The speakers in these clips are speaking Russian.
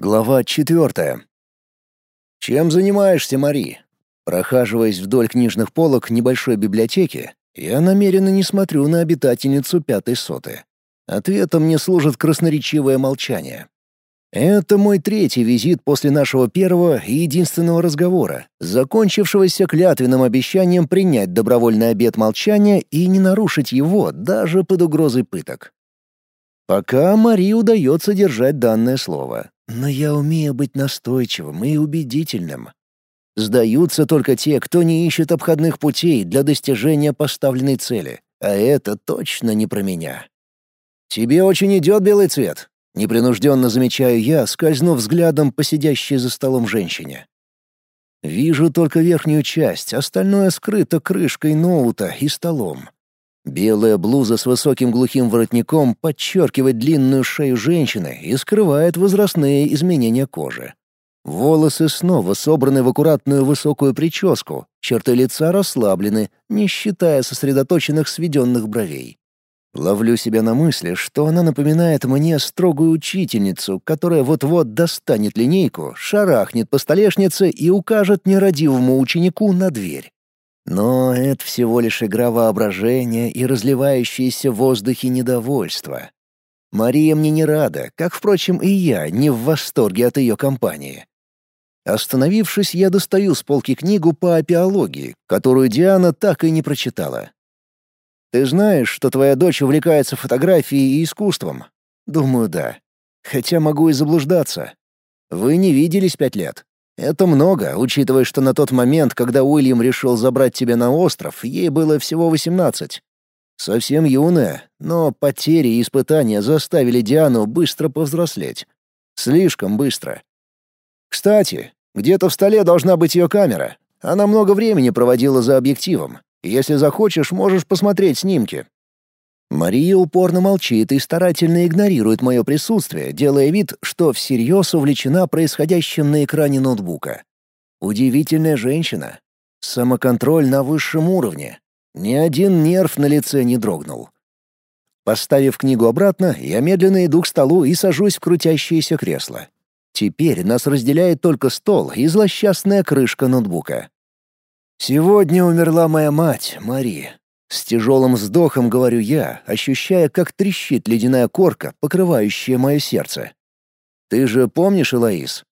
Глава четвертая. «Чем занимаешься, Мари?» Прохаживаясь вдоль книжных полок небольшой библиотеки, я намеренно не смотрю на обитательницу пятой соты. Ответом мне служит красноречивое молчание. Это мой третий визит после нашего первого и единственного разговора, закончившегося клятвенным обещанием принять добровольный обет молчания и не нарушить его даже под угрозой пыток. Пока Мари удается держать данное слово, но я умею быть настойчивым и убедительным. Сдаются только те, кто не ищет обходных путей для достижения поставленной цели, а это точно не про меня. «Тебе очень идет белый цвет», — непринужденно замечаю я, скользнув взглядом по сидящей за столом женщине. Вижу только верхнюю часть, остальное скрыто крышкой ноута и столом. Белая блуза с высоким глухим воротником подчеркивает длинную шею женщины и скрывает возрастные изменения кожи. Волосы снова собраны в аккуратную высокую прическу, черты лица расслаблены, не считая сосредоточенных сведенных бровей. Ловлю себя на мысли, что она напоминает мне строгую учительницу, которая вот-вот достанет линейку, шарахнет по столешнице и укажет нерадивому ученику на дверь. Но это всего лишь игра воображения и разливающееся в воздухе недовольство. Мария мне не рада, как, впрочем, и я не в восторге от ее компании. Остановившись, я достаю с полки книгу по апиологии, которую Диана так и не прочитала. «Ты знаешь, что твоя дочь увлекается фотографией и искусством?» «Думаю, да. Хотя могу и заблуждаться. Вы не виделись пять лет. Это много, учитывая, что на тот момент, когда Уильям решил забрать тебя на остров, ей было всего восемнадцать. Совсем юная, но потери и испытания заставили Диану быстро повзрослеть. Слишком быстро. Кстати, где-то в столе должна быть ее камера. Она много времени проводила за объективом. Если захочешь, можешь посмотреть снимки. Мария упорно молчит и старательно игнорирует мое присутствие, делая вид, что всерьез увлечена происходящим на экране ноутбука. Удивительная женщина. Самоконтроль на высшем уровне. Ни один нерв на лице не дрогнул. Поставив книгу обратно, я медленно иду к столу и сажусь в крутящееся кресло. Теперь нас разделяет только стол и злосчастная крышка ноутбука. Сегодня умерла моя мать, Мария. С тяжелым вздохом говорю я, ощущая, как трещит ледяная корка, покрывающая мое сердце. «Ты же помнишь, Элоиз?»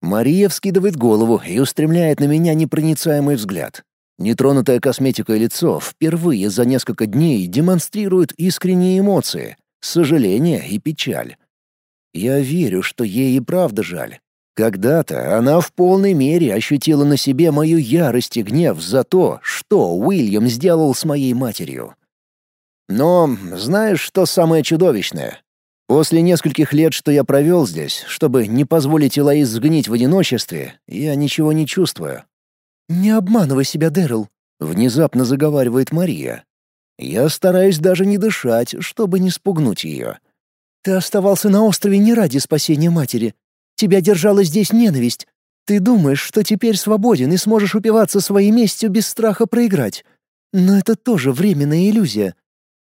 Мария вскидывает голову и устремляет на меня непроницаемый взгляд. Нетронутое косметикой лицо впервые за несколько дней демонстрирует искренние эмоции, сожаление и печаль. Я верю, что ей и правда жаль. Когда-то она в полной мере ощутила на себе мою ярость и гнев за то, что Уильям сделал с моей матерью. Но знаешь, что самое чудовищное? После нескольких лет, что я провел здесь, чтобы не позволить Элоиз сгнить в одиночестве, я ничего не чувствую. «Не обманывай себя, Дэрил», — внезапно заговаривает Мария. Я стараюсь даже не дышать, чтобы не спугнуть ее. «Ты оставался на острове не ради спасения матери. Тебя держала здесь ненависть. Ты думаешь, что теперь свободен и сможешь упиваться своей местью без страха проиграть. Но это тоже временная иллюзия.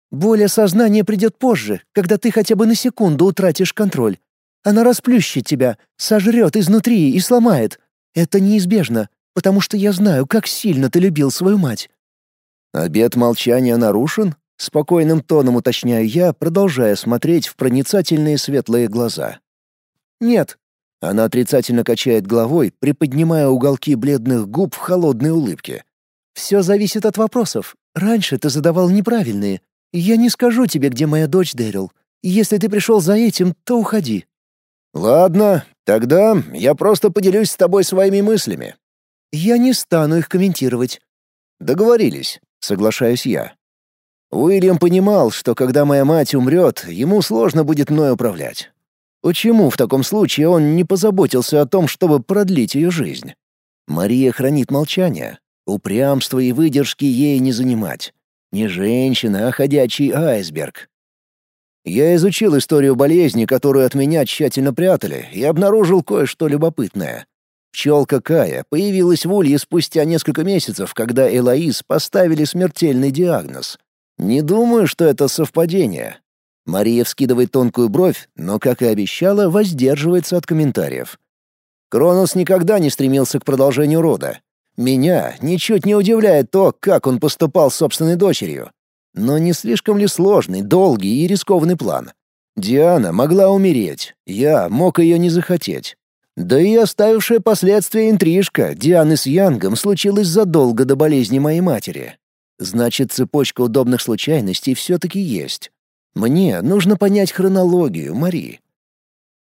Боль осознания придет позже, когда ты хотя бы на секунду утратишь контроль. Она расплющит тебя, сожрет изнутри и сломает. Это неизбежно, потому что я знаю, как сильно ты любил свою мать». «Обед молчания нарушен?» — спокойным тоном уточняю я, продолжая смотреть в проницательные светлые глаза. «Нет, она отрицательно качает головой, приподнимая уголки бледных губ в холодной улыбке. «Все зависит от вопросов. Раньше ты задавал неправильные. Я не скажу тебе, где моя дочь, Дэрил. Если ты пришел за этим, то уходи». «Ладно, тогда я просто поделюсь с тобой своими мыслями». «Я не стану их комментировать». «Договорились», — соглашаюсь я. Уильям понимал, что когда моя мать умрет, ему сложно будет мной управлять. Почему в таком случае он не позаботился о том, чтобы продлить ее жизнь? Мария хранит молчание. Упрямство и выдержки ей не занимать. Не женщина, а ходячий айсберг. Я изучил историю болезни, которую от меня тщательно прятали, и обнаружил кое-что любопытное. Пчелка Кая появилась в улье спустя несколько месяцев, когда Элоиз поставили смертельный диагноз. Не думаю, что это совпадение. Мария вскидывает тонкую бровь, но, как и обещала, воздерживается от комментариев. Кронос никогда не стремился к продолжению рода. Меня ничуть не удивляет то, как он поступал с собственной дочерью. Но не слишком ли сложный, долгий и рискованный план? Диана могла умереть, я мог ее не захотеть. Да и оставившая последствия интрижка Дианы с Янгом случилась задолго до болезни моей матери. Значит, цепочка удобных случайностей все-таки есть. Мне нужно понять хронологию, Мари.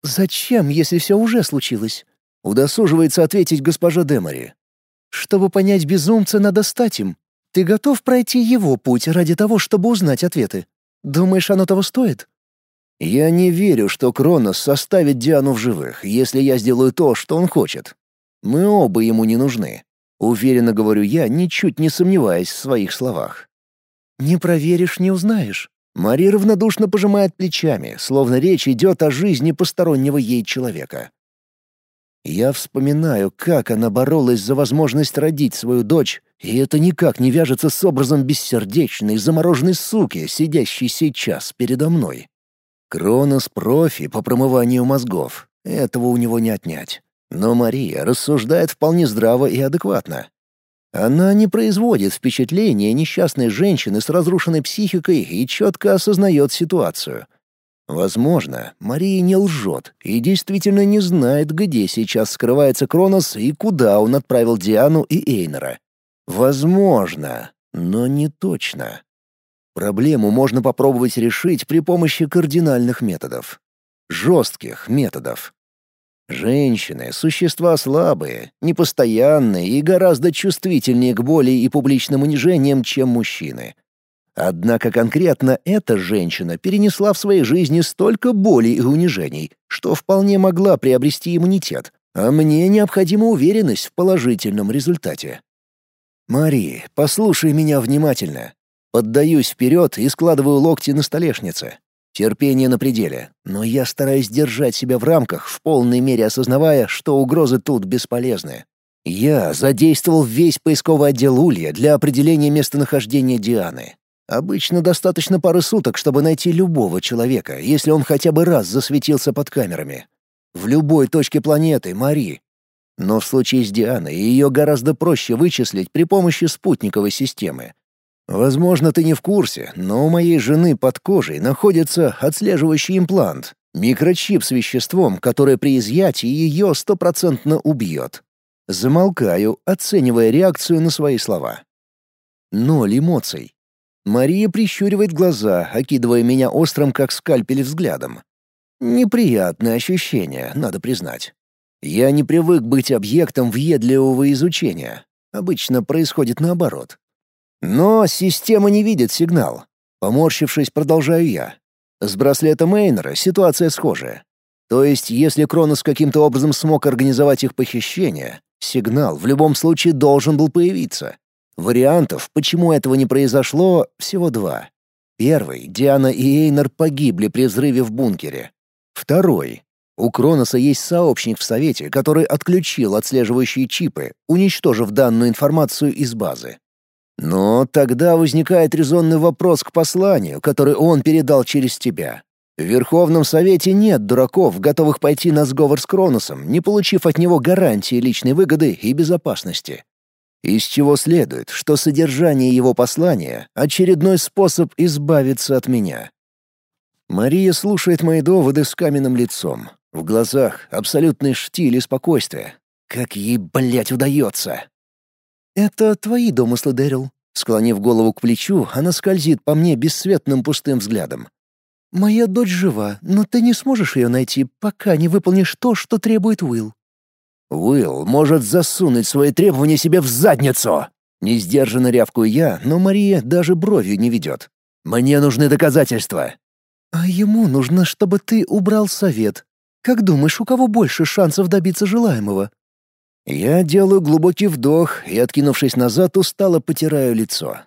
«Зачем, если все уже случилось?» — удосуживается ответить госпожа Демари. «Чтобы понять безумца, надо стать им. Ты готов пройти его путь ради того, чтобы узнать ответы? Думаешь, оно того стоит?» «Я не верю, что Кронос составит Диану в живых, если я сделаю то, что он хочет. Мы оба ему не нужны. Уверенно говорю я, ничуть не сомневаясь в своих словах. «Не проверишь, не узнаешь». Мари равнодушно пожимает плечами, словно речь идет о жизни постороннего ей человека. Я вспоминаю, как она боролась за возможность родить свою дочь, и это никак не вяжется с образом бессердечной, замороженной суки, сидящей сейчас передо мной. Кронос — профи по промыванию мозгов. Этого у него не отнять. Но Мария рассуждает вполне здраво и адекватно. Она не производит впечатления несчастной женщины с разрушенной психикой и четко осознает ситуацию. Возможно, Мария не лжет и действительно не знает, где сейчас скрывается Кронос и куда он отправил Диану и Эйнера. Возможно, но не точно. Проблему можно попробовать решить при помощи кардинальных методов. Жестких методов. Женщины — существа слабые, непостоянные и гораздо чувствительнее к боли и публичным унижениям, чем мужчины. Однако конкретно эта женщина перенесла в своей жизни столько боли и унижений, что вполне могла приобрести иммунитет, а мне необходима уверенность в положительном результате. «Мари, послушай меня внимательно». Поддаюсь вперед и складываю локти на столешнице. Терпение на пределе, но я стараюсь держать себя в рамках, в полной мере осознавая, что угрозы тут бесполезны. Я задействовал весь поисковый отдел Улья для определения местонахождения Дианы. Обычно достаточно пары суток, чтобы найти любого человека, если он хотя бы раз засветился под камерами. В любой точке планеты, Мари. Но в случае с Дианой ее гораздо проще вычислить при помощи спутниковой системы. Возможно, ты не в курсе, но у моей жены под кожей находится отслеживающий имплант, микрочип с веществом, которое при изъятии ее стопроцентно убьет. Замолкаю, оценивая реакцию на свои слова. Ноль эмоций. Мария прищуривает глаза, окидывая меня острым, как скальпель, взглядом. Неприятное ощущение, надо признать. Я не привык быть объектом въедливого изучения. Обычно происходит наоборот. Но система не видит сигнал. Поморщившись, продолжаю я. С браслетом Мейнера ситуация схожая. То есть, если Кронос каким-то образом смог организовать их похищение, сигнал в любом случае должен был появиться. Вариантов, почему этого не произошло, всего два. Первый — Диана и Эйнер погибли при взрыве в бункере. Второй — у Кроноса есть сообщник в Совете, который отключил отслеживающие чипы, уничтожив данную информацию из базы. Но тогда возникает резонный вопрос к посланию, который он передал через тебя. В Верховном Совете нет дураков, готовых пойти на сговор с Кроносом, не получив от него гарантии личной выгоды и безопасности. Из чего следует, что содержание его послания — очередной способ избавиться от меня. Мария слушает мои доводы с каменным лицом. В глазах абсолютный штиль и спокойствие. Как ей, блядь, удается? «Это твои домыслы, Дэрил». Склонив голову к плечу, она скользит по мне бесцветным пустым взглядом. «Моя дочь жива, но ты не сможешь ее найти, пока не выполнишь то, что требует Уилл». «Уилл может засунуть свои требования себе в задницу!» Несдержанно рявкую я, но Мария даже бровью не ведет. «Мне нужны доказательства!» «А ему нужно, чтобы ты убрал совет. Как думаешь, у кого больше шансов добиться желаемого?» Я делаю глубокий вдох и, откинувшись назад, устало потираю лицо.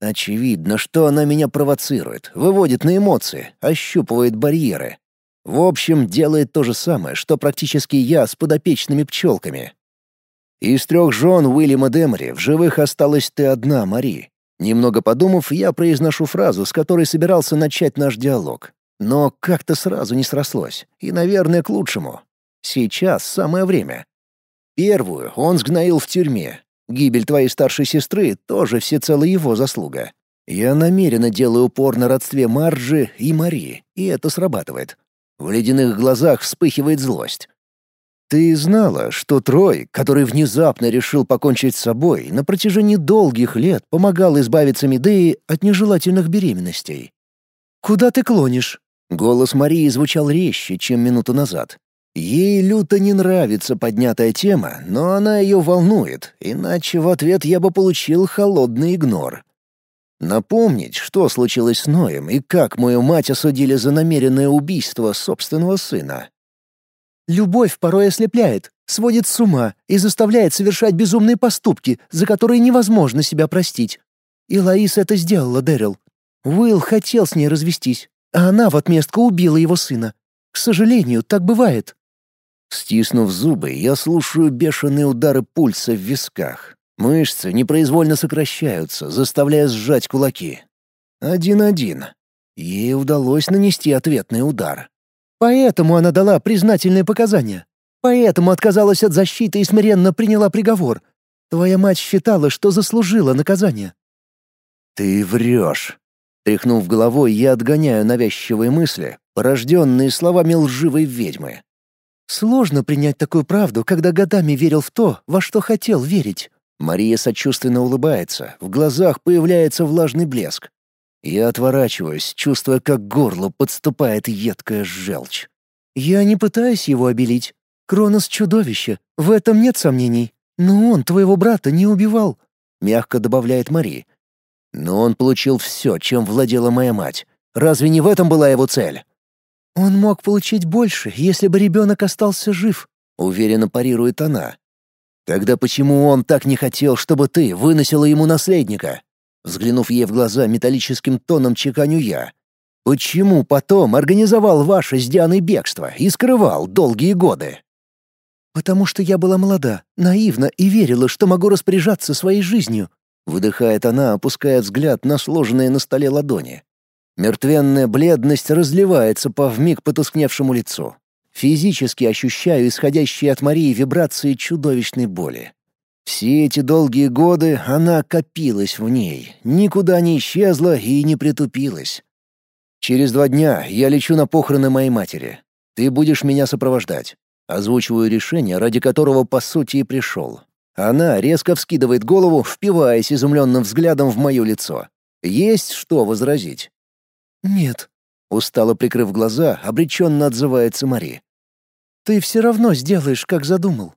Очевидно, что она меня провоцирует, выводит на эмоции, ощупывает барьеры. В общем, делает то же самое, что практически я с подопечными пчелками. Из трех жен Уильяма Демори в живых осталась ты одна, Мари. Немного подумав, я произношу фразу, с которой собирался начать наш диалог. Но как-то сразу не срослось, и, наверное, к лучшему. Сейчас самое время. Первую он сгноил в тюрьме. Гибель твоей старшей сестры тоже всецело его заслуга. Я намеренно делаю упор на родстве Марджи и Мари, и это срабатывает. В ледяных глазах вспыхивает злость. Ты знала, что Трой, который внезапно решил покончить с собой, на протяжении долгих лет помогал избавиться Медеи от нежелательных беременностей? «Куда ты клонишь?» Голос Марии звучал резче, чем минуту назад. Ей люто не нравится поднятая тема, но она ее волнует, иначе в ответ я бы получил холодный игнор. Напомнить, что случилось с Ноем и как мою мать осудили за намеренное убийство собственного сына. Любовь порой ослепляет, сводит с ума и заставляет совершать безумные поступки, за которые невозможно себя простить. И Лаис это сделала, Дэрил. Уилл хотел с ней развестись, а она в отместку убила его сына. К сожалению, так бывает. Стиснув зубы, я слушаю бешеные удары пульса в висках. Мышцы непроизвольно сокращаются, заставляя сжать кулаки. Один-один. Ей удалось нанести ответный удар. Поэтому она дала признательные показания. Поэтому отказалась от защиты и смиренно приняла приговор. Твоя мать считала, что заслужила наказание». «Ты врешь». Тряхнув головой, я отгоняю навязчивые мысли, порожденные словами лживой ведьмы. «Сложно принять такую правду, когда годами верил в то, во что хотел верить». Мария сочувственно улыбается, в глазах появляется влажный блеск. Я отворачиваюсь, чувствуя, как к горлу подступает едкая желчь. «Я не пытаюсь его обелить. Кронос — чудовище, в этом нет сомнений. Но он твоего брата не убивал», — мягко добавляет Мари. «Но он получил все, чем владела моя мать. Разве не в этом была его цель?» «Он мог получить больше, если бы ребенок остался жив», — уверенно парирует она. «Тогда почему он так не хотел, чтобы ты выносила ему наследника?» Взглянув ей в глаза металлическим тоном чеканю я. «Почему потом организовал ваше с Дианой бегство и скрывал долгие годы?» «Потому что я была молода, наивна и верила, что могу распоряжаться своей жизнью», выдыхает она, опуская взгляд на сложенные на столе ладони. Мертвенная бледность разливается по вмиг потускневшему лицу. Физически ощущаю исходящие от Марии вибрации чудовищной боли. Все эти долгие годы она копилась в ней, никуда не исчезла и не притупилась. Через два дня я лечу на похороны моей матери. Ты будешь меня сопровождать. Озвучиваю решение, ради которого по сути и пришел. Она резко вскидывает голову, впиваясь изумленным взглядом в мое лицо. Есть что возразить? «Нет», — устало прикрыв глаза, обреченно отзывается Мари. «Ты все равно сделаешь, как задумал.